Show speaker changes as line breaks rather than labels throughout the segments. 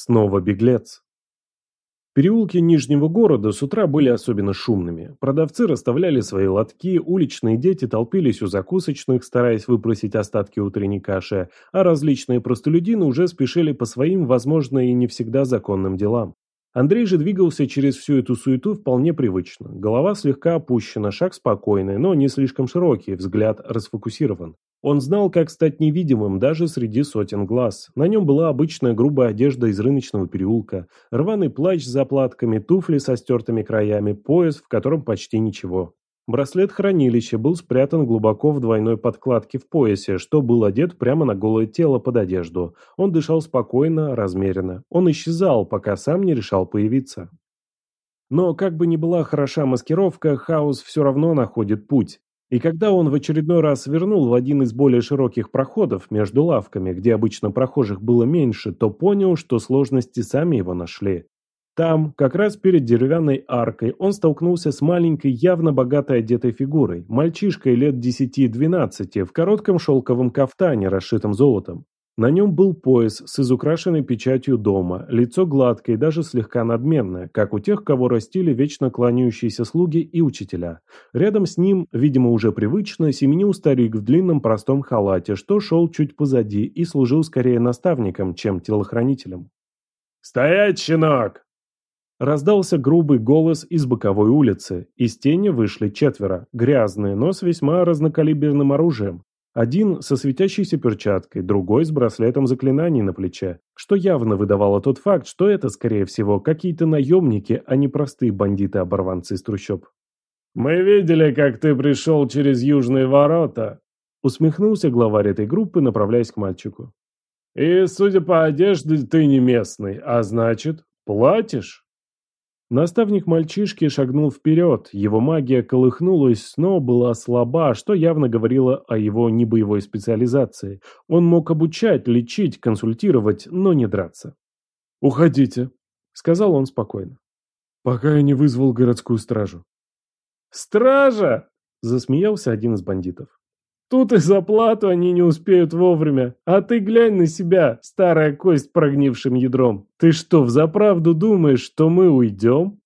Снова беглец. Переулки Нижнего города с утра были особенно шумными. Продавцы расставляли свои лотки, уличные дети толпились у закусочных, стараясь выпросить остатки утренней каши, а различные простолюдины уже спешили по своим, возможно, и не всегда законным делам. Андрей же двигался через всю эту суету вполне привычно. Голова слегка опущена, шаг спокойный, но не слишком широкий, взгляд расфокусирован. Он знал, как стать невидимым даже среди сотен глаз. На нем была обычная грубая одежда из рыночного переулка, рваный плащ с заплатками, туфли со стертыми краями, пояс, в котором почти ничего. Браслет хранилища был спрятан глубоко в двойной подкладке в поясе, что был одет прямо на голое тело под одежду. Он дышал спокойно, размеренно. Он исчезал, пока сам не решал появиться. Но как бы ни была хороша маскировка, хаос все равно находит путь. И когда он в очередной раз вернул в один из более широких проходов между лавками, где обычно прохожих было меньше, то понял, что сложности сами его нашли. Там, как раз перед деревянной аркой, он столкнулся с маленькой, явно богатой одетой фигурой, мальчишкой лет 10-12, в коротком шелковом кафтане, расшитом золотом. На нем был пояс с изукрашенной печатью дома, лицо гладкое и даже слегка надменное, как у тех, кого растили вечно кланяющиеся слуги и учителя. Рядом с ним, видимо уже привычно, семенил старик в длинном простом халате, что шел чуть позади и служил скорее наставником, чем телохранителем.
«Стоять, щенок!»
Раздался грубый голос из боковой улицы. Из тени вышли четверо, грязные, но с весьма разнокалиберным оружием. Один со светящейся перчаткой, другой с браслетом заклинаний на плече, что явно выдавало тот факт, что это, скорее всего, какие-то наемники, а не простые бандиты-оборванцы из трущоб.
«Мы видели, как ты пришел через южные ворота»,
усмехнулся главарь этой группы, направляясь к мальчику.
«И, судя по одежде, ты не местный, а значит, платишь?»
Наставник мальчишки шагнул вперед, его магия колыхнулась, но была слаба, что явно говорило о его небоевой специализации. Он мог обучать, лечить, консультировать, но не драться.
«Уходите», —
сказал он спокойно.
«Пока я не вызвал городскую стражу».
«Стража!» — засмеялся один из бандитов. Тут и за плату они не успеют вовремя. А ты глянь на себя, старая кость прогнившим ядром. Ты что, взаправду думаешь, что мы уйдем?»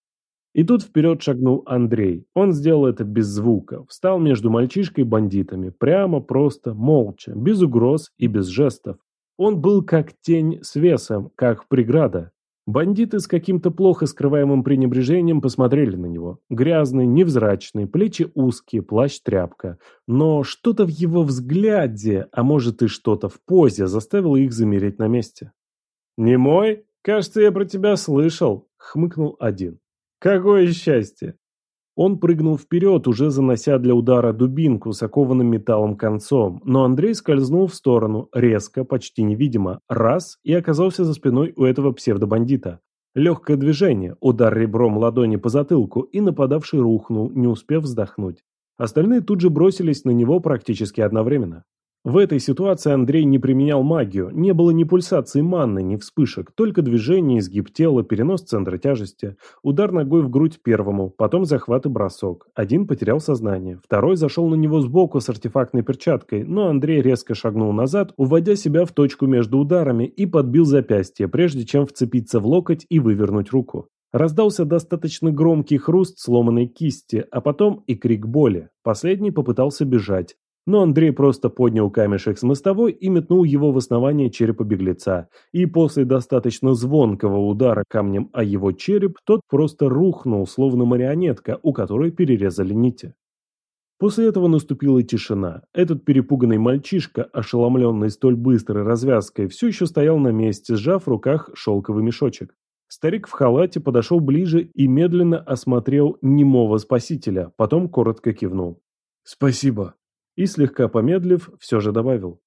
И тут вперед шагнул Андрей. Он сделал это без звука. Встал между мальчишкой и бандитами. Прямо, просто, молча, без угроз и без жестов. Он был как тень с весом, как преграда. Бандиты с каким-то плохо скрываемым пренебрежением посмотрели на него. Грязный, невзрачный, плечи узкие, плащ-тряпка. Но что-то в его взгляде, а может и что-то в позе, заставило их замереть на месте. «Не мой? Кажется, я про тебя слышал», — хмыкнул один. «Какое счастье! Он прыгнул вперед, уже занося для удара дубинку с окованным металлом концом, но Андрей скользнул в сторону, резко, почти невидимо, раз, и оказался за спиной у этого псевдобандита. Легкое движение, удар ребром ладони по затылку, и нападавший рухнул, не успев вздохнуть. Остальные тут же бросились на него практически одновременно. В этой ситуации Андрей не применял магию, не было ни пульсации манны, ни вспышек, только движение, изгиб тела, перенос центра тяжести, удар ногой в грудь первому, потом захват и бросок. Один потерял сознание, второй зашел на него сбоку с артефактной перчаткой, но Андрей резко шагнул назад, уводя себя в точку между ударами и подбил запястье, прежде чем вцепиться в локоть и вывернуть руку. Раздался достаточно громкий хруст сломанной кисти, а потом и крик боли. Последний попытался бежать, но Андрей просто поднял камешек с мостовой и метнул его в основание черепа беглеца. И после достаточно звонкого удара камнем о его череп, тот просто рухнул, словно марионетка, у которой перерезали нити. После этого наступила тишина. Этот перепуганный мальчишка, ошеломленный столь быстрой развязкой, все еще стоял на месте, сжав в руках шелковый мешочек. Старик в халате подошел ближе и медленно осмотрел немого спасителя, потом коротко кивнул.
«Спасибо»,
и, слегка помедлив, все же добавил.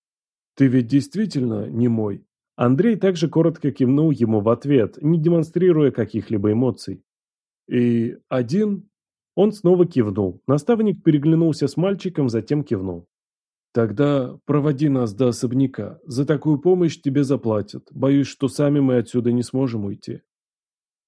«Ты ведь действительно не мой?»
Андрей также коротко кивнул ему в ответ, не демонстрируя каких-либо эмоций.
«И один?»
Он снова кивнул. Наставник переглянулся с мальчиком, затем кивнул.
«Тогда проводи нас до особняка. За такую помощь тебе заплатят. Боюсь, что сами мы отсюда не сможем уйти».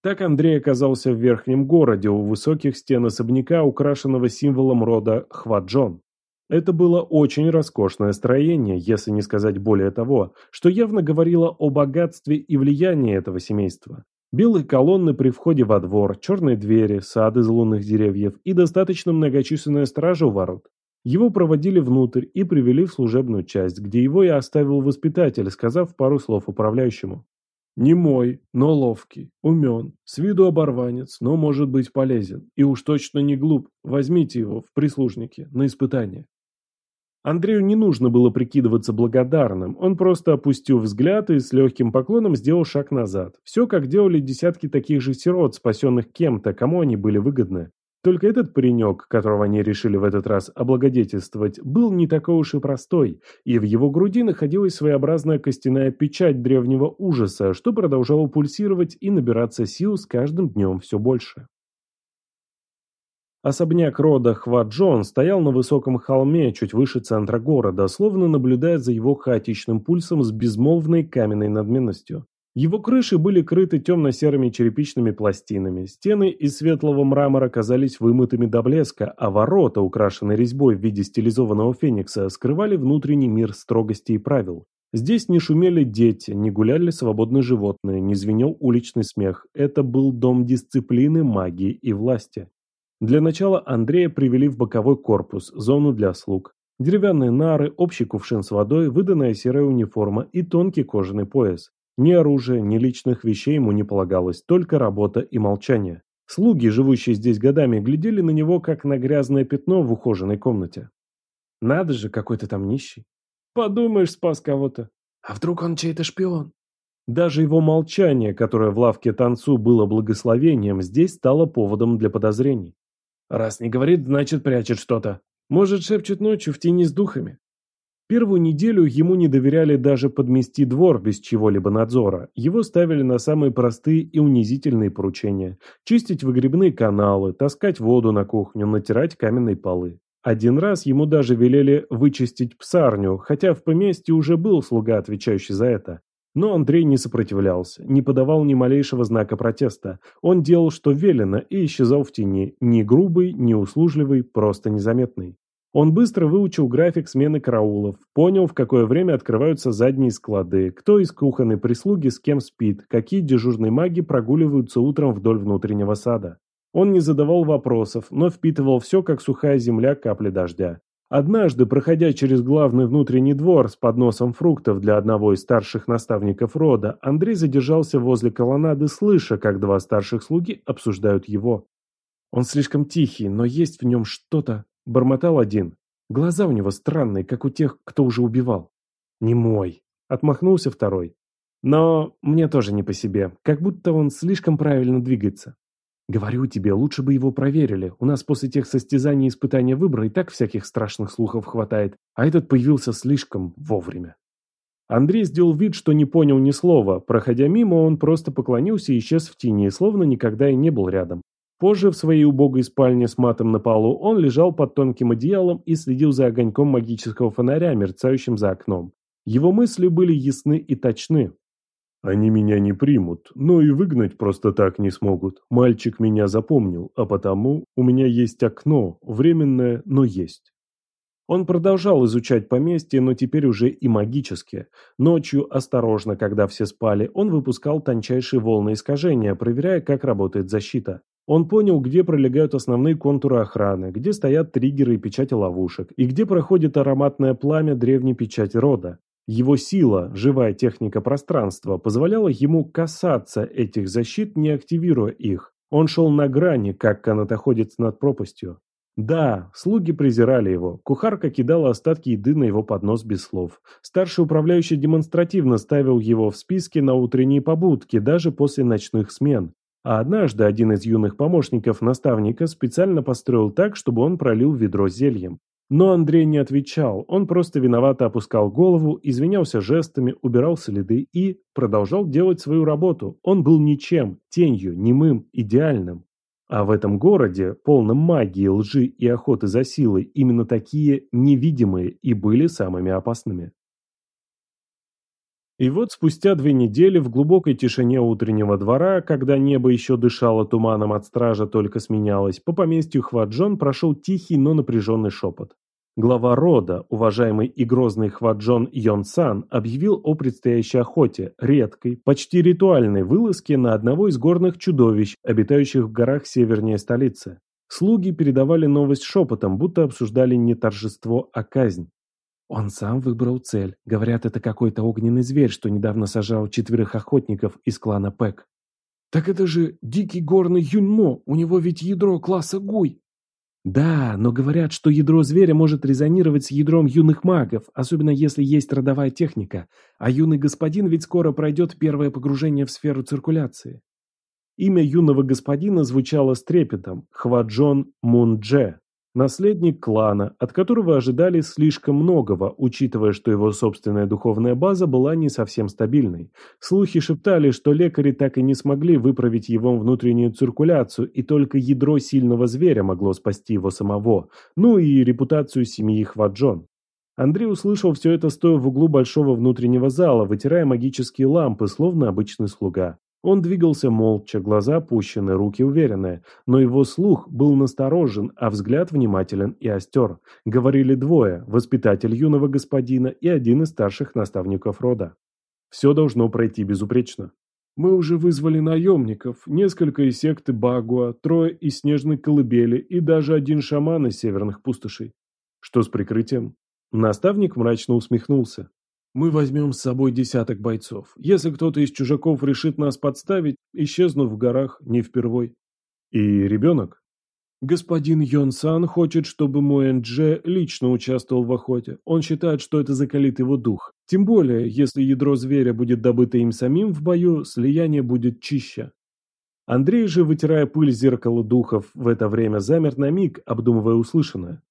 Так Андрей оказался в верхнем городе, у высоких стен особняка, украшенного символом рода Хваджон. Это было очень роскошное строение, если не сказать более того, что явно говорило о богатстве и влиянии этого семейства. Белые колонны при входе во двор, черные двери, сад из лунных деревьев и достаточно многочисленная стража у ворот. Его проводили внутрь и привели в служебную часть, где его и оставил воспитатель, сказав пару слов управляющему. Не мой, но ловкий, умен, с виду оборванец, но может быть полезен. И уж точно не глуп. Возьмите его в прислужники, на испытание. Андрею не нужно было прикидываться благодарным, он просто опустил взгляд и с легким поклоном сделал шаг назад. Все, как делали десятки таких же сирот, спасенных кем-то, кому они были выгодны. Только этот паренек, которого они решили в этот раз облагодетельствовать, был не такой уж и простой, и в его груди находилась своеобразная костяная печать древнего ужаса, что продолжало пульсировать и набираться сил с каждым днем все больше. Особняк рода Хваджон стоял на высоком холме, чуть выше центра города, словно наблюдая за его хаотичным пульсом с безмолвной каменной надменностью. Его крыши были крыты темно-серыми черепичными пластинами, стены из светлого мрамора казались вымытыми до блеска, а ворота, украшенные резьбой в виде стилизованного феникса, скрывали внутренний мир строгости и правил. Здесь не шумели дети, не гуляли свободные животные, не звенел уличный смех. Это был дом дисциплины, магии и власти. Для начала Андрея привели в боковой корпус, зону для слуг. Деревянные нары, общий кувшин с водой, выданная серая униформа и тонкий кожаный пояс. Ни оружия, ни личных вещей ему не полагалось, только работа и молчание. Слуги, живущие здесь годами, глядели на него, как на грязное пятно в ухоженной комнате. Надо же, какой то там нищий. Подумаешь, спас кого-то. А вдруг он чей-то шпион? Даже его молчание, которое в лавке танцу было благословением, здесь стало поводом для подозрений. Раз не говорит, значит прячет что-то. Может, шепчет ночью в тени с духами. Первую неделю ему не доверяли даже подмести двор без чего-либо надзора. Его ставили на самые простые и унизительные поручения. Чистить выгребные каналы, таскать воду на кухню, натирать каменные полы. Один раз ему даже велели вычистить псарню, хотя в поместье уже был слуга, отвечающий за это. Но Андрей не сопротивлялся, не подавал ни малейшего знака протеста. Он делал, что велено, и исчезал в тени, ни грубый, ни услужливый, просто незаметный. Он быстро выучил график смены караулов, понял, в какое время открываются задние склады, кто из кухонной прислуги с кем спит, какие дежурные маги прогуливаются утром вдоль внутреннего сада. Он не задавал вопросов, но впитывал все, как сухая земля капли дождя. Однажды, проходя через главный внутренний двор с подносом фруктов для одного из старших наставников рода, Андрей задержался возле колоннады, слыша, как два старших слуги обсуждают его. Он слишком тихий, но есть в нем что-то, бормотал один. Глаза у него странные, как у тех, кто уже убивал. Не мой, отмахнулся второй. Но мне тоже не по себе, как будто он слишком правильно двигается. Говорю тебе, лучше бы его проверили. У нас после тех состязаний и испытания выбора и так всяких страшных слухов хватает, а этот появился слишком вовремя. Андрей сделал вид, что не понял ни слова. Проходя мимо, он просто поклонился и исчез в тени, словно никогда и не был рядом. Позже в своей убогой спальне с матом на полу он лежал под тонким одеялом и следил за огоньком магического фонаря, мерцающим за окном. Его мысли были ясны и точны. Они меня не примут, но и выгнать просто так не смогут. Мальчик меня запомнил, а потому у меня есть окно, временное, но есть. Он продолжал изучать поместье, но теперь уже и магически. Ночью, осторожно, когда все спали, он выпускал тончайшие волны искажения, проверяя, как работает защита. Он понял, где пролегают основные контуры охраны, где стоят триггеры и печати ловушек, и где проходит ароматное пламя древней печати рода. Его сила, живая техника пространства, позволяла ему касаться этих защит, не активируя их. Он шел на грани, как канатоходец над пропастью. Да, слуги презирали его. Кухарка кидала остатки еды на его поднос без слов. Старший управляющий демонстративно ставил его в списке на утренние побудки, даже после ночных смен. А однажды один из юных помощников наставника специально построил так, чтобы он пролил ведро зельем. Но Андрей не отвечал, он просто виновато опускал голову, извинялся жестами, убирал следы и продолжал делать свою работу. Он был ничем, тенью, немым, идеальным. А в этом городе, полном магии, лжи и охоты за силой, именно такие невидимые и были самыми опасными. И вот спустя две недели в глубокой тишине утреннего двора, когда небо еще дышало туманом от стража только сменялось, по поместью Хваджон прошел тихий, но напряженный шепот. Глава рода, уважаемый и грозный Хваджон Йонсан, объявил о предстоящей охоте, редкой, почти ритуальной вылазке на одного из горных чудовищ, обитающих в горах севернее столицы. Слуги передавали новость шепотом, будто обсуждали не торжество, а казнь. Он сам выбрал цель. Говорят, это какой-то огненный зверь, что недавно сажал четверых охотников из клана Пэк.
«Так это же дикий горный Юньмо, у него ведь ядро класса Гуй!»
Да, но говорят, что ядро зверя может резонировать с ядром юных магов, особенно если есть родовая техника, а юный господин ведь скоро пройдет первое погружение в сферу циркуляции. Имя юного господина звучало с трепетом – Хваджон Мундже. Наследник клана, от которого ожидали слишком многого, учитывая, что его собственная духовная база была не совсем стабильной. Слухи шептали, что лекари так и не смогли выправить его внутреннюю циркуляцию, и только ядро сильного зверя могло спасти его самого, ну и репутацию семьи Хваджон. Андрей услышал все это стоя в углу большого внутреннего зала, вытирая магические лампы, словно обычный слуга. Он двигался молча, глаза опущены, руки уверенные, но его слух был насторожен, а взгляд внимателен и остер. Говорили двое, воспитатель юного господина и один из старших наставников рода. Все должно пройти безупречно.
Мы уже вызвали наемников, несколько из секты Багуа, трое из Снежной Колыбели и даже один шаман из Северных Пустошей.
Что с прикрытием? Наставник мрачно усмехнулся.
Мы возьмем с собой десяток бойцов. Если кто-то из чужаков решит нас подставить, исчезнув в горах не впервой.
И ребенок?
Господин Йон Сан хочет, чтобы мой Эндже лично участвовал в охоте. Он считает, что это закалит его дух. Тем более, если ядро зверя будет добыто им самим в бою, слияние будет чище.
Андрей же, вытирая пыль зеркала духов, в это время замер на миг, обдумывая услышанное.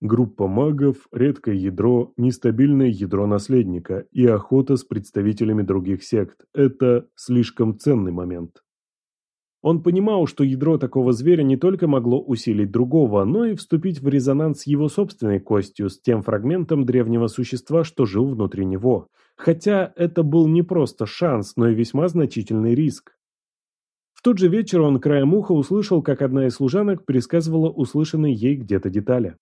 Группа магов, редкое ядро, нестабильное ядро наследника и охота с представителями других сект – это слишком ценный момент. Он понимал, что ядро такого зверя не только могло усилить другого, но и вступить в резонанс с его собственной костью, с тем фрагментом древнего существа, что жил внутри него. Хотя это был не просто шанс, но и весьма значительный риск. В тот же вечер он краем уха услышал, как одна из служанок пересказывала услышанные ей где-то детали.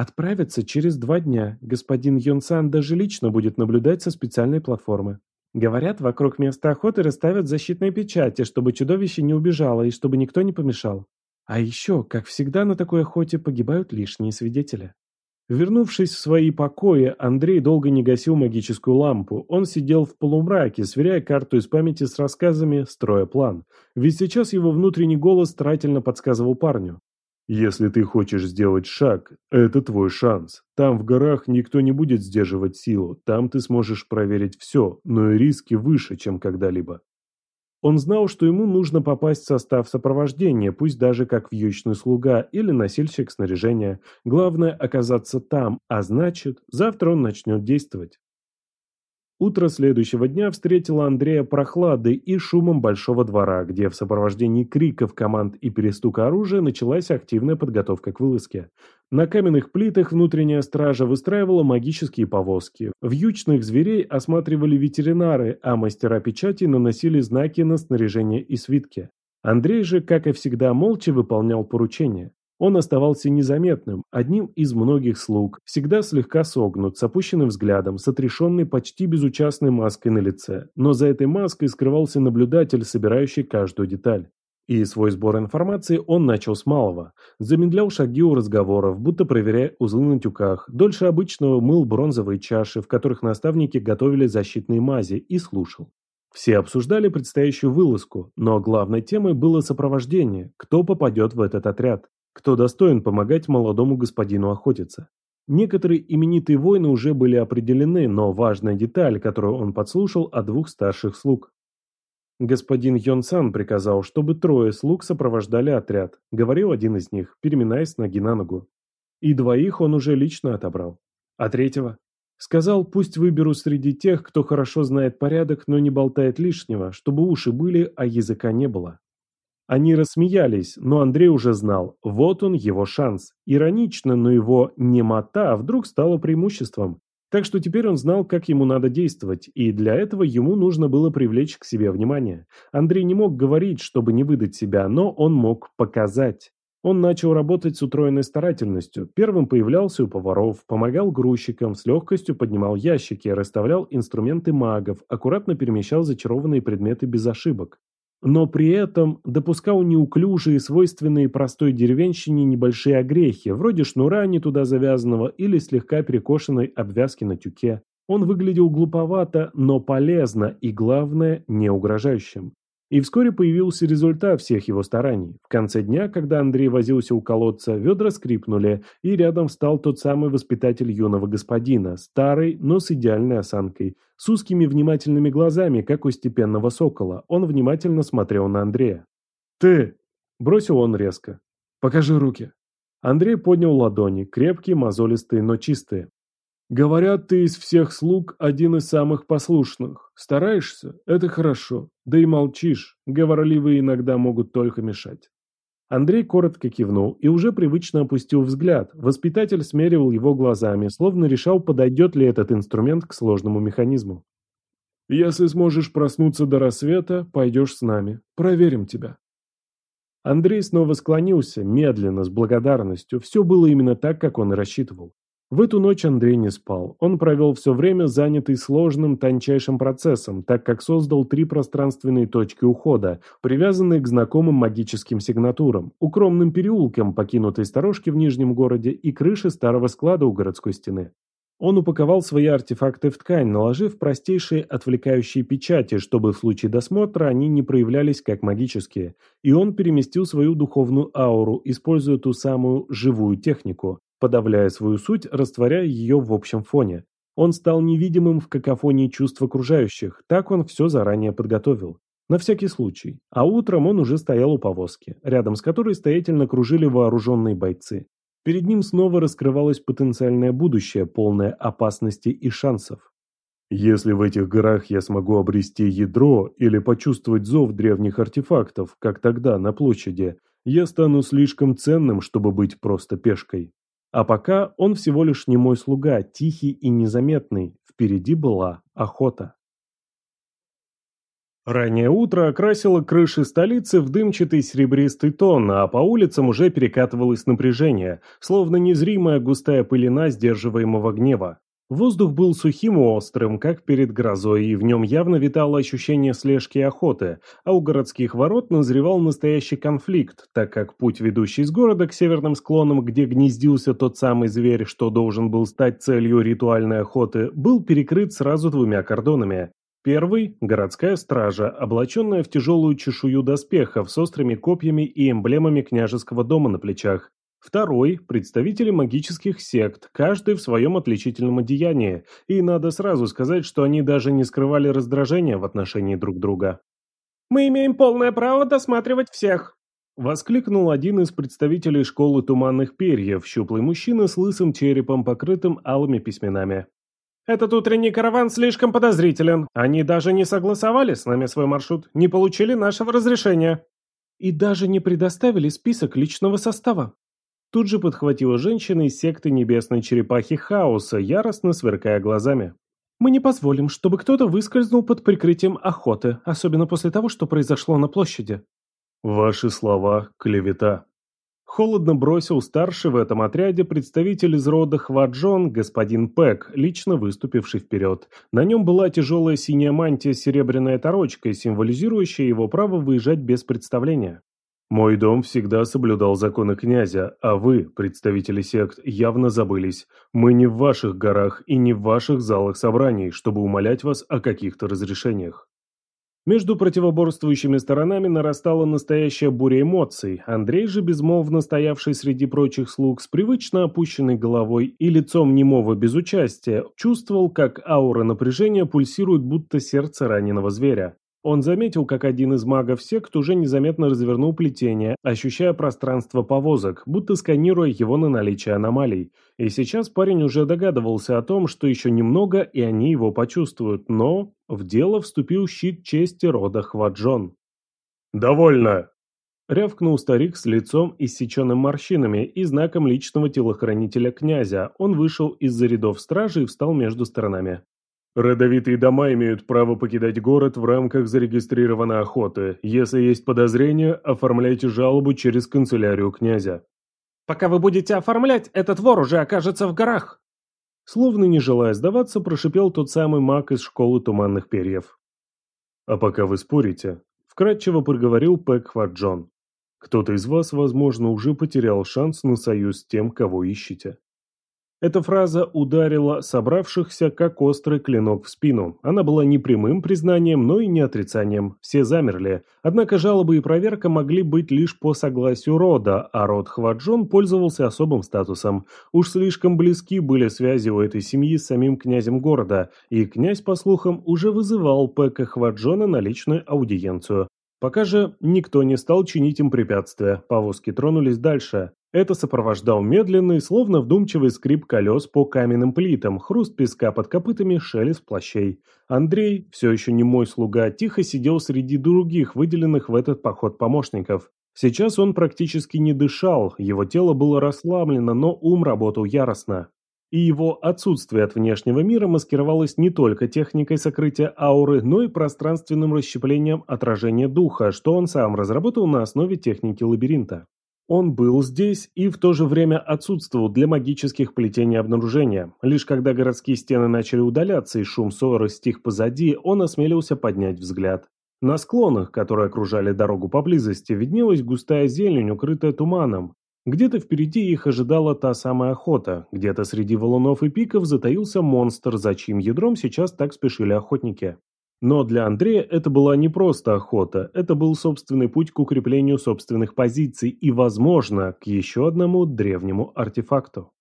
Отправятся через два дня. Господин Йонсан даже лично будет наблюдать со специальной платформы. Говорят, вокруг места охоты расставят защитные печати, чтобы чудовище не убежало и чтобы никто не помешал. А еще, как всегда на такой охоте, погибают лишние свидетели. Вернувшись в свои покои, Андрей долго не гасил магическую лампу. Он сидел в полумраке, сверяя карту из памяти с рассказами, строя план. Ведь сейчас его внутренний голос старательно подсказывал парню. Если ты хочешь сделать шаг, это твой шанс. Там в горах никто не будет сдерживать силу, там ты сможешь проверить все, но и риски выше, чем когда-либо. Он знал, что ему нужно попасть в состав сопровождения, пусть даже как вьючный слуга или носильщик снаряжения. Главное оказаться там, а значит, завтра он начнет действовать. Утро следующего дня встретило Андрея прохладой и шумом большого двора, где в сопровождении криков команд и перестука оружия началась активная подготовка к вылазке. На каменных плитах внутренняя стража выстраивала магические повозки. Вьючных зверей осматривали ветеринары, а мастера печати наносили знаки на снаряжение и свитки. Андрей же, как и всегда, молча выполнял поручения. Он оставался незаметным, одним из многих слуг, всегда слегка согнут, с опущенным взглядом, с отрешенной, почти безучастной маской на лице. Но за этой маской скрывался наблюдатель, собирающий каждую деталь. И свой сбор информации он начал с малого. Замедлял шаги у разговоров, будто проверяя узлы на тюках. Дольше обычного мыл бронзовые чаши, в которых наставники готовили защитные мази, и слушал. Все обсуждали предстоящую вылазку, но главной темой было сопровождение, кто попадет в этот отряд. Кто достоин помогать молодому господину охотиться? Некоторые именитые воины уже были определены, но важная деталь, которую он подслушал от двух старших слуг. Господин Йонсан приказал, чтобы трое слуг сопровождали отряд, говорил один из них, переминаясь ноги на ногу. И двоих он уже лично отобрал. А третьего? Сказал, пусть выберу среди тех, кто хорошо знает порядок, но не болтает лишнего, чтобы уши были, а языка не было. Они рассмеялись, но Андрей уже знал, вот он его шанс. Иронично, но его немота вдруг стала преимуществом. Так что теперь он знал, как ему надо действовать, и для этого ему нужно было привлечь к себе внимание. Андрей не мог говорить, чтобы не выдать себя, но он мог показать. Он начал работать с утроенной старательностью. Первым появлялся у поваров, помогал грузчикам, с легкостью поднимал ящики, расставлял инструменты магов, аккуратно перемещал зачарованные предметы без ошибок. Но при этом допускал неуклюжие, свойственные простой деревенщине небольшие огрехи, вроде шнура не туда завязанного или слегка перекошенной обвязки на тюке. Он выглядел глуповато, но полезно и, главное, не угрожающим. И вскоре появился результат всех его стараний. В конце дня, когда Андрей возился у колодца, ведра скрипнули, и рядом встал тот самый воспитатель юного господина, старый, но с идеальной осанкой, с узкими внимательными глазами, как у степенного сокола. Он внимательно смотрел на Андрея. «Ты!» – бросил он резко. «Покажи руки». Андрей поднял ладони, крепкие, мозолистые, но чистые. Говорят, ты из всех слуг один из самых послушных. Стараешься? Это хорошо. Да и молчишь. Говорливые иногда могут только мешать. Андрей коротко кивнул и уже привычно опустил взгляд. Воспитатель смеривал его глазами, словно решал, подойдет ли этот инструмент к сложному механизму. «Если сможешь проснуться до рассвета, пойдешь с нами. Проверим тебя». Андрей снова склонился, медленно, с благодарностью. Все было именно так, как он и рассчитывал. В эту ночь Андрей не спал. Он провел все время занятый сложным, тончайшим процессом, так как создал три пространственные точки ухода, привязанные к знакомым магическим сигнатурам, укромным переулкам покинутой сторожки в Нижнем городе и крыше старого склада у городской стены. Он упаковал свои артефакты в ткань, наложив простейшие отвлекающие печати, чтобы в случае досмотра они не проявлялись как магические, и он переместил свою духовную ауру, используя ту самую живую технику подавляя свою суть, растворяя ее в общем фоне. Он стал невидимым в какофонии чувств окружающих, так он все заранее подготовил. На всякий случай. А утром он уже стоял у повозки, рядом с которой стоятельно кружили вооруженные бойцы. Перед ним снова раскрывалось потенциальное будущее, полное опасностей и шансов. Если в этих горах я смогу обрести ядро или почувствовать зов древних артефактов, как тогда на площади, я стану слишком ценным, чтобы быть просто пешкой. А пока он всего лишь не мой слуга, тихий и незаметный. Впереди была охота. Раннее утро окрасило крыши столицы в дымчатый серебристый тон, а по улицам уже перекатывалось напряжение, словно незримая густая пылена сдерживаемого гнева. Воздух был сухим и острым, как перед грозой, и в нем явно витало ощущение слежки и охоты, а у городских ворот назревал настоящий конфликт, так как путь, ведущий из города к северным склонам, где гнездился тот самый зверь, что должен был стать целью ритуальной охоты, был перекрыт сразу двумя кордонами. Первый – городская стража, облаченная в тяжелую чешую доспехов с острыми копьями и эмблемами княжеского дома на плечах. Второй – представители магических сект, каждый в своем отличительном одеянии, и надо сразу сказать, что они даже не скрывали раздражения в отношении друг друга.
«Мы имеем полное право досматривать всех!»
Воскликнул один из представителей школы туманных перьев, щуплый мужчина с лысым черепом, покрытым алыми письменами.
«Этот утренний караван слишком подозрителен. Они даже не согласовали с нами свой маршрут, не получили нашего разрешения».
«И даже не предоставили список личного состава»,
Тут же подхватила женщина из секты Небесной Черепахи Хаоса, яростно сверкая глазами.
«Мы не позволим, чтобы кто-то выскользнул под прикрытием охоты, особенно после того, что произошло на площади».
«Ваши слова – клевета». Холодно бросил старший в этом отряде представитель из рода Хваджон, господин Пэк, лично выступивший вперед. На нем была тяжелая синяя мантия с серебряной оторочкой, символизирующая его право выезжать без представления. Мой дом всегда соблюдал законы князя, а вы, представители сект, явно забылись. Мы не в ваших горах и не в ваших залах собраний, чтобы умолять вас о каких-то разрешениях. Между противоборствующими сторонами нарастала настоящая буря эмоций. Андрей же, безмолвно стоявший среди прочих слуг, с привычно опущенной головой и лицом немого безучастия, чувствовал, как аура напряжения пульсирует, будто сердце раненого зверя. Он заметил, как один из магов сект уже незаметно развернул плетение, ощущая пространство повозок, будто сканируя его на наличие аномалий. И сейчас парень уже догадывался о том, что еще немного, и они его почувствуют, но в дело вступил щит чести рода Хваджон. «Довольно!» Рявкнул старик с лицом, иссеченным морщинами и знаком личного телохранителя князя. Он вышел из-за рядов стражи и встал между сторонами.
Родовитые дома имеют право покидать город в рамках зарегистрированной охоты. Если есть подозрения, оформляйте жалобу через канцелярию князя.
Пока вы будете оформлять, этот вор уже окажется в горах.
Словно не желая сдаваться, прошипел тот самый маг из школы туманных перьев.
А пока вы спорите, вкратчиво проговорил Пэк Хваджон. Кто-то из вас, возможно, уже потерял шанс на союз с тем, кого ищете.
Эта фраза ударила собравшихся как острый клинок в спину. Она была не прямым признанием, но и не отрицанием. Все замерли. Однако жалобы и проверка могли быть лишь по согласию рода, а род Хваджон пользовался особым статусом. Уж слишком близки были связи у этой семьи с самим князем города, и князь, по слухам, уже вызывал Пека Хваджона на личную аудиенцию. Пока же никто не стал чинить им препятствия, повозки тронулись дальше. Это сопровождал медленный, словно вдумчивый скрип колес по каменным плитам, хруст песка под копытами, шелест плащей. Андрей, все еще не мой слуга, тихо сидел среди других, выделенных в этот поход помощников. Сейчас он практически не дышал, его тело было расслаблено, но ум работал яростно. И его отсутствие от внешнего мира маскировалось не только техникой сокрытия ауры, но и пространственным расщеплением отражения духа, что он сам разработал на основе техники лабиринта. Он был здесь и в то же время отсутствовал для магических плетений обнаружения. Лишь когда городские стены начали удаляться и шум ссоры стих позади, он осмелился поднять взгляд. На склонах, которые окружали дорогу поблизости, виднелась густая зелень, укрытая туманом. Где-то впереди их ожидала та самая охота, где-то среди валунов и пиков затаился монстр, за чьим ядром сейчас так спешили охотники. Но для Андрея это была не просто охота, это был собственный путь к укреплению собственных позиций и, возможно, к еще одному древнему артефакту.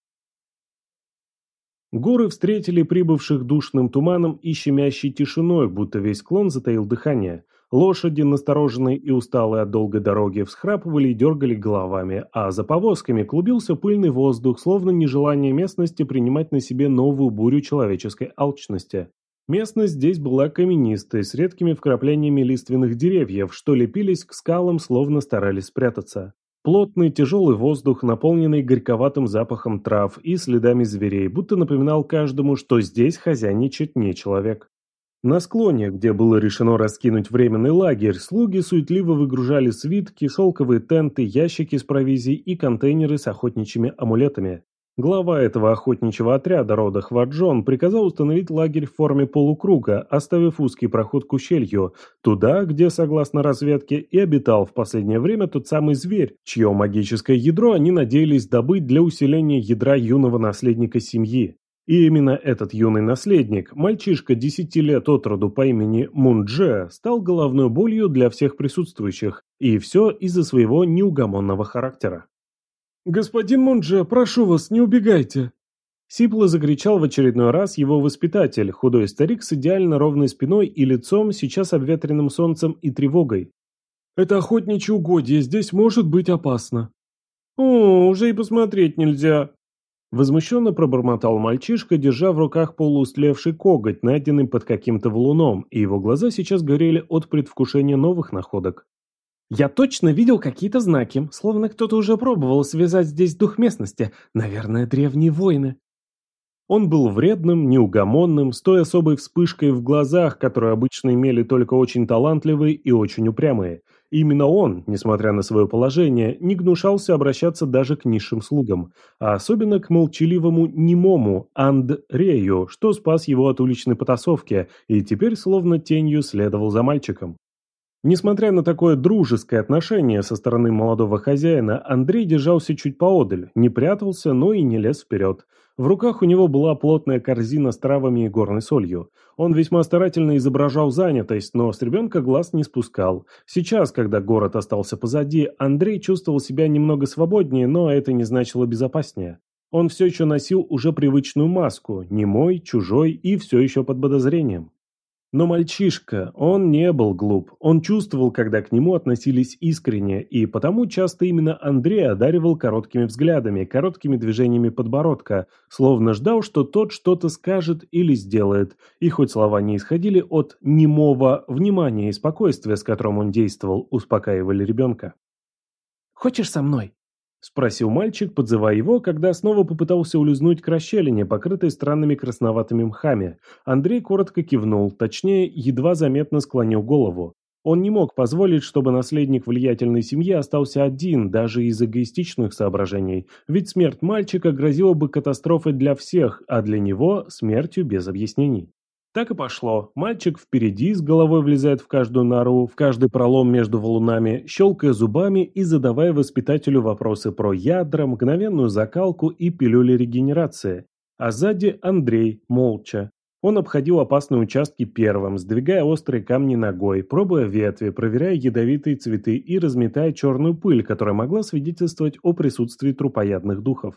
Горы встретили прибывших душным туманом и щемящей тишиной, будто весь клон затаил дыхание. Лошади, настороженные и усталые от долгой дороги, всхрапывали и дергали головами, а за повозками клубился пыльный воздух, словно нежелание местности принимать на себе новую бурю человеческой алчности. Местность здесь была каменистой, с редкими вкраплениями лиственных деревьев, что лепились к скалам, словно старались спрятаться. Плотный тяжелый воздух, наполненный горьковатым запахом трав и следами зверей, будто напоминал каждому, что здесь хозяйничает не человек. На склоне, где было решено раскинуть временный лагерь, слуги суетливо выгружали свитки, шелковые тенты, ящики с провизией и контейнеры с охотничьими амулетами. Глава этого охотничьего отряда рода Хваджон приказал установить лагерь в форме полукруга, оставив узкий проход к ущелью, туда, где, согласно разведке, и обитал в последнее время тот самый зверь, чье магическое ядро они надеялись добыть для усиления ядра юного наследника семьи. И именно этот юный наследник, мальчишка 10 лет от роду по имени Мундже, стал головной болью для всех присутствующих, и все из-за своего неугомонного характера.
«Господин Мунджа, прошу вас, не убегайте!»
Сипло закричал в очередной раз его воспитатель, худой старик с идеально ровной спиной и лицом, сейчас обветренным солнцем и тревогой.
«Это охотничье угодье, здесь может быть опасно».
«О, уже и посмотреть нельзя!»
Возмущенно пробормотал мальчишка, держа в руках полуустлевший коготь, найденный под каким-то валуном, и его глаза сейчас горели от предвкушения новых находок. Я точно видел какие-то знаки, словно кто-то уже пробовал связать здесь дух местности, наверное, древние воины. Он был вредным, неугомонным, с той особой вспышкой в глазах, которую обычно имели только очень талантливые и очень упрямые. И именно он, несмотря на свое положение, не гнушался обращаться даже к низшим слугам, а особенно к молчаливому немому Андрею, что спас его от уличной потасовки, и теперь словно тенью следовал за мальчиком. Несмотря на такое дружеское отношение со стороны молодого хозяина, Андрей держался чуть поодаль, не прятался, но и не лез вперед. В руках у него была плотная корзина с травами и горной солью. Он весьма старательно изображал занятость, но с ребенка глаз не спускал. Сейчас, когда город остался позади, Андрей чувствовал себя немного свободнее, но это не значило безопаснее. Он все еще носил уже привычную маску, немой, чужой и все еще под подозрением. Но мальчишка, он не был глуп, он чувствовал, когда к нему относились искренне, и потому часто именно Андрей одаривал короткими взглядами, короткими движениями подбородка, словно ждал, что тот что-то скажет или сделает, и хоть слова не исходили от немого внимания и спокойствия, с которым он действовал, успокаивали ребенка.
«Хочешь со мной?»
– спросил мальчик, подзывая его, когда снова попытался улизнуть к расщелине, покрытой странными красноватыми мхами. Андрей коротко кивнул, точнее, едва заметно склонил голову. Он не мог позволить, чтобы наследник влиятельной семьи остался один, даже из эгоистичных соображений, ведь смерть мальчика грозила бы катастрофой для всех, а для него – смертью без объяснений. Так и пошло. Мальчик впереди с головой влезает в каждую нору, в каждый пролом между валунами, щелкая зубами и задавая воспитателю вопросы про ядра, мгновенную закалку и пилюли регенерации. А сзади Андрей, молча. Он обходил опасные участки первым, сдвигая острые камни ногой, пробуя ветви, проверяя ядовитые цветы и разметая черную пыль, которая могла свидетельствовать о присутствии трупоядных духов.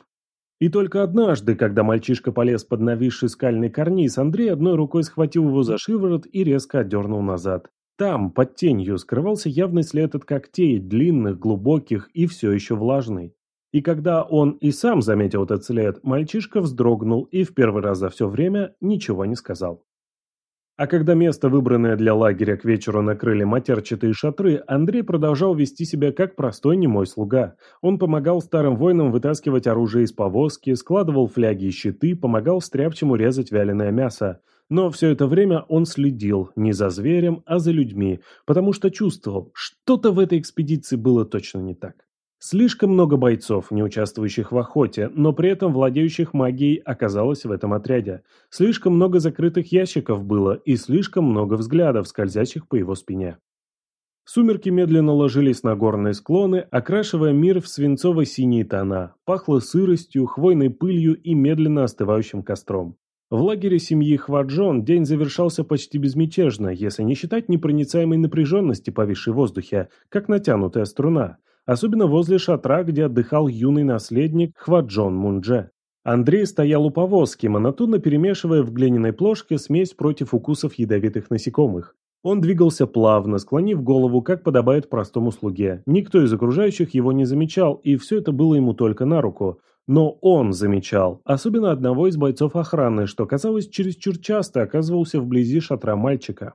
И только однажды, когда мальчишка полез под нависший скальный карниз, Андрей одной рукой схватил его за шиворот и резко отдернул назад. Там, под тенью, скрывался явный след от когтей, длинных, глубоких и все еще влажный. И когда он и сам заметил этот след, мальчишка вздрогнул и в первый раз за все время ничего не сказал. А когда место, выбранное для лагеря к вечеру накрыли матерчатые шатры, Андрей продолжал вести себя как простой немой слуга. Он помогал старым воинам вытаскивать оружие из повозки, складывал фляги и щиты, помогал стряпчему резать вяленое мясо. Но все это время он следил не за зверем, а за людьми, потому что чувствовал, что-то в этой экспедиции было точно не так. Слишком много бойцов, не участвующих в охоте, но при этом владеющих магией оказалось в этом отряде. Слишком много закрытых ящиков было и слишком много взглядов, скользящих по его спине. Сумерки медленно ложились на горные склоны, окрашивая мир в свинцово-синие тона. Пахло сыростью, хвойной пылью и медленно остывающим костром. В лагере семьи Хваджон день завершался почти безмятежно, если не считать непроницаемой напряженности, повисшей в воздухе, как натянутая струна – особенно возле шатра, где отдыхал юный наследник Хваджон Мундже. Андрей стоял у повозки, монотонно перемешивая в глиняной плошке смесь против укусов ядовитых насекомых. Он двигался плавно, склонив голову, как подобает простому слуге. Никто из окружающих его не замечал, и все это было ему только на руку. Но он замечал, особенно одного из бойцов охраны, что, казалось, чересчур часто оказывался вблизи шатра мальчика.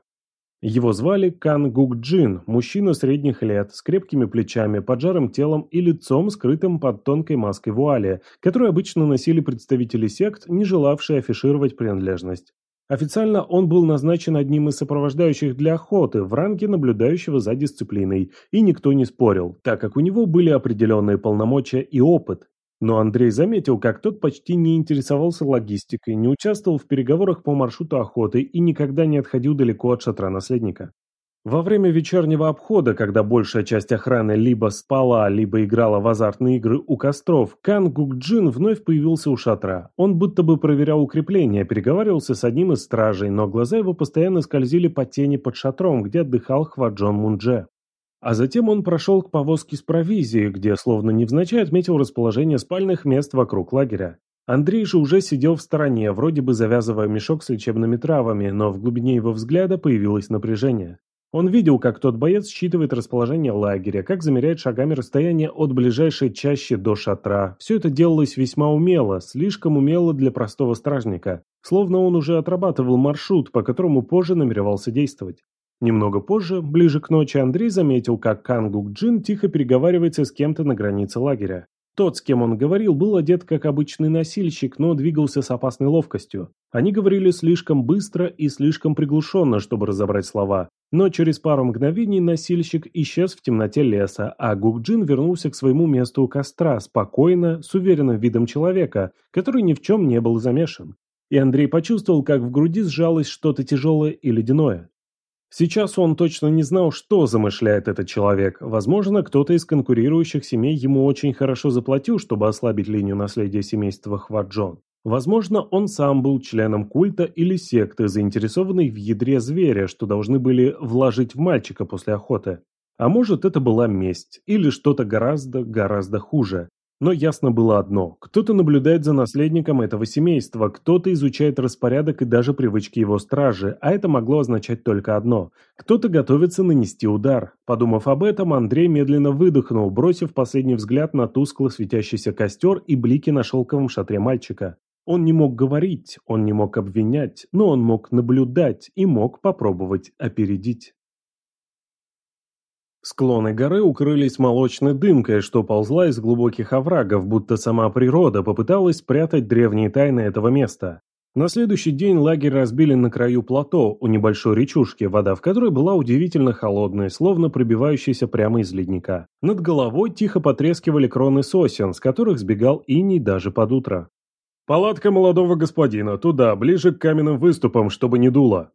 Его звали Кан Гукджин, мужчина средних лет, с крепкими плечами, поджарым телом и лицом, скрытым под тонкой маской вуали, которую обычно носили представители сект, не желавшие афишировать принадлежность. Официально он был назначен одним из сопровождающих для охоты в ранге наблюдающего за дисциплиной, и никто не спорил, так как у него были определенные полномочия и опыт, но Андрей заметил, как тот почти не интересовался логистикой, не участвовал в переговорах по маршруту охоты и никогда не отходил далеко от шатра наследника. Во время вечернего обхода, когда большая часть охраны либо спала, либо играла в азартные игры у костров, Кан Гукджин вновь появился у шатра. Он будто бы проверял укрепления, переговаривался с одним из стражей, но глаза его постоянно скользили по тени под шатром, где отдыхал Хваджон Мундже. А затем он прошел к повозке с провизией, где словно невзначай отметил расположение спальных мест вокруг лагеря. Андрей же уже сидел в стороне, вроде бы завязывая мешок с лечебными травами, но в глубине его взгляда появилось напряжение. Он видел, как тот боец считывает расположение лагеря, как замеряет шагами расстояние от ближайшей чащи до шатра. Все это делалось весьма умело, слишком умело для простого стражника. Словно он уже отрабатывал маршрут, по которому позже намеревался действовать. Немного позже, ближе к ночи, Андрей заметил, как Кангук Джин тихо переговаривается с кем-то на границе лагеря. Тот, с кем он говорил, был одет как обычный носильщик, но двигался с опасной ловкостью. Они говорили слишком быстро и слишком приглушенно, чтобы разобрать слова. Но через пару мгновений носильщик исчез в темноте леса, а Гукджин вернулся к своему месту у костра, спокойно, с уверенным видом человека, который ни в чем не был замешан. И Андрей почувствовал, как в груди сжалось что-то тяжелое и ледяное. Сейчас он точно не знал, что замышляет этот человек. Возможно, кто-то из конкурирующих семей ему очень хорошо заплатил, чтобы ослабить линию наследия семейства Хваджон. Возможно, он сам был членом культа или секты, заинтересованной в ядре зверя, что должны были вложить в мальчика после охоты. А может, это была месть, или что-то гораздо, гораздо хуже. Но ясно было одно – кто-то наблюдает за наследником этого семейства, кто-то изучает распорядок и даже привычки его стражи, а это могло означать только одно – кто-то готовится нанести удар. Подумав об этом, Андрей медленно выдохнул, бросив последний взгляд на тускло светящийся костер и блики на шелковом шатре мальчика. Он не мог говорить, он не мог обвинять, но он мог наблюдать и мог попробовать опередить. Склоны горы укрылись молочной дымкой, что ползла из глубоких оврагов, будто сама природа попыталась спрятать древние тайны этого места. На следующий день лагерь разбили на краю плато, у небольшой речушки, вода в которой была удивительно холодной, словно пробивающаяся прямо из ледника. Над головой тихо потрескивали кроны сосен, с которых сбегал иней даже под утро. «Палатка молодого господина, туда, ближе к каменным выступам, чтобы не дуло»,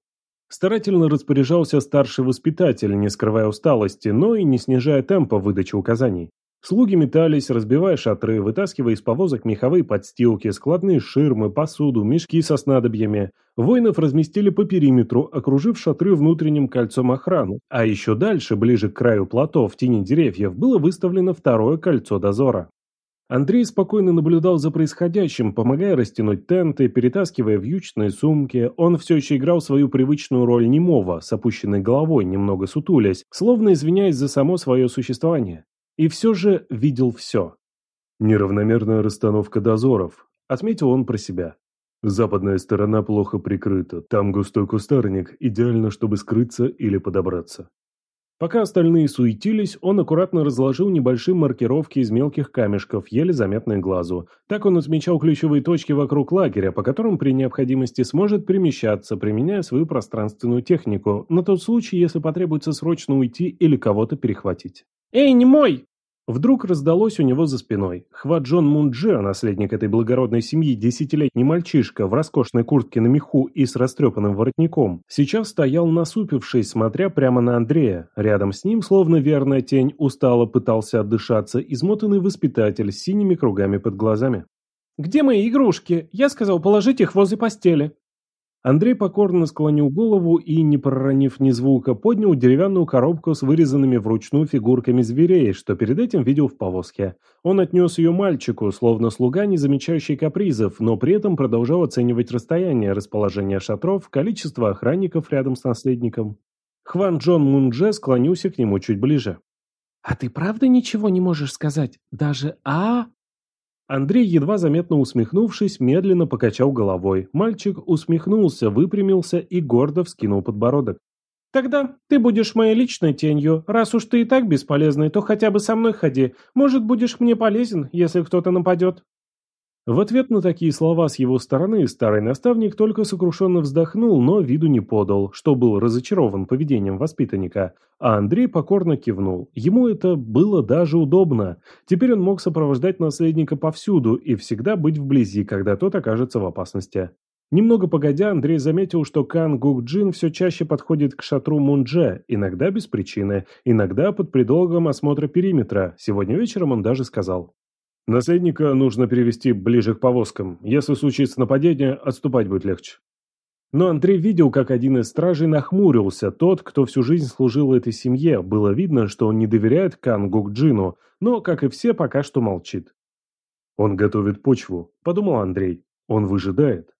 Старательно распоряжался старший воспитатель, не скрывая усталости, но и не снижая темпа выдачи указаний. Слуги метались, разбивая шатры, вытаскивая из повозок меховые подстилки, складные ширмы, посуду, мешки со снадобьями. Воинов разместили по периметру, окружив шатры внутренним кольцом охраны. А еще дальше, ближе к краю плато, в тени деревьев, было выставлено второе кольцо дозора. Андрей спокойно наблюдал за происходящим, помогая растянуть тенты, перетаскивая вьючные сумки. Он все еще играл свою привычную роль немого, с опущенной головой, немного сутулясь, словно извиняясь за само свое существование. И все же видел все. Неравномерная расстановка дозоров, отметил он про себя. Западная сторона плохо прикрыта, там густой кустарник, идеально, чтобы скрыться или подобраться. Пока остальные суетились, он аккуратно разложил небольшие маркировки из мелких камешков, еле заметные глазу. Так он отмечал ключевые точки вокруг лагеря, по которым при необходимости сможет перемещаться, применяя свою пространственную технику, на тот случай, если потребуется срочно уйти или кого-то перехватить.
«Эй, не мой!»
Вдруг раздалось у него за спиной. Хваджон Мунджи, наследник этой благородной семьи, десятилетний мальчишка в роскошной куртке на меху и с растрепанным воротником, сейчас стоял насупившись, смотря прямо на Андрея. Рядом с ним, словно верная тень, устало пытался отдышаться измотанный воспитатель с синими кругами под глазами.
«Где мои игрушки? Я сказал положить их возле постели».
Андрей покорно склонил голову и, не проронив ни звука, поднял деревянную коробку с вырезанными вручную фигурками зверей, что перед этим видел в повозке. Он отнес ее мальчику, словно слуга, не замечающий капризов, но при этом продолжал оценивать расстояние, расположение шатров, количество охранников рядом с наследником. Хван Джон Мундже склонился к нему чуть ближе.
«А ты правда ничего не можешь сказать? Даже «а»?»
Андрей, едва заметно усмехнувшись, медленно покачал головой. Мальчик усмехнулся, выпрямился и гордо вскинул подбородок.
«Тогда ты будешь моей личной тенью. Раз уж ты и так бесполезный, то хотя бы со мной ходи. Может, будешь мне полезен, если кто-то нападет».
В ответ на такие слова с его стороны старый наставник только сокрушенно вздохнул, но виду не подал, что был разочарован поведением воспитанника, а Андрей покорно кивнул. Ему это было даже удобно. Теперь он мог сопровождать наследника повсюду и всегда быть вблизи, когда тот окажется в опасности. Немного погодя, Андрей заметил, что Кан Гукджин все чаще подходит к шатру Мундже, иногда без причины, иногда под предлогом осмотра периметра. Сегодня вечером он даже сказал Наследника нужно перевести ближе к повозкам. Если случится нападение, отступать будет легче. Но Андрей видел, как один из стражей нахмурился. Тот, кто всю жизнь служил этой семье, было видно, что он не доверяет Кан Гукджину, но, как и все, пока что молчит. «Он готовит почву», — подумал Андрей. «Он выжидает».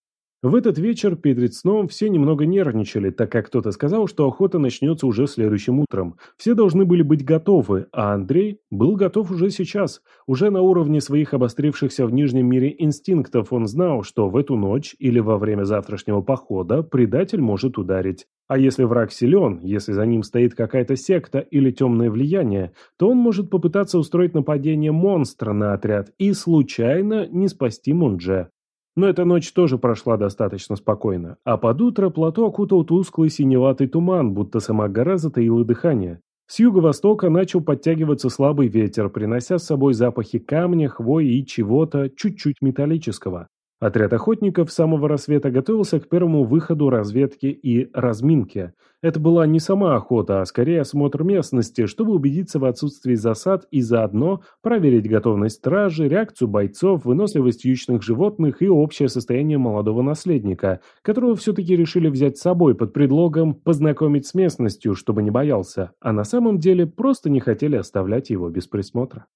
В этот вечер перед сном все немного нервничали, так как кто-то сказал, что охота начнется уже следующим утром. Все должны были быть готовы, а Андрей был готов уже сейчас. Уже на уровне своих обострившихся в Нижнем мире инстинктов он знал, что в эту ночь или во время завтрашнего похода предатель может ударить. А если враг силен, если за ним стоит какая-то секта или темное влияние, то он может попытаться устроить нападение монстра на отряд и случайно не спасти Мундже. Но эта ночь тоже прошла достаточно спокойно, а под утро плато окутал тусклый синеватый туман, будто сама гора затаила дыхание. С юго-востока начал подтягиваться слабый ветер, принося с собой запахи камня, хвои и чего-то чуть-чуть металлического. Отряд охотников с самого рассвета готовился к первому выходу разведки и разминке. Это была не сама охота, а скорее осмотр местности, чтобы убедиться в отсутствии засад и заодно проверить готовность стражи, реакцию бойцов, выносливость ючных животных и общее состояние молодого наследника, которого все-таки решили взять с собой под предлогом познакомить с местностью, чтобы не боялся, а на самом деле просто не хотели оставлять его без присмотра.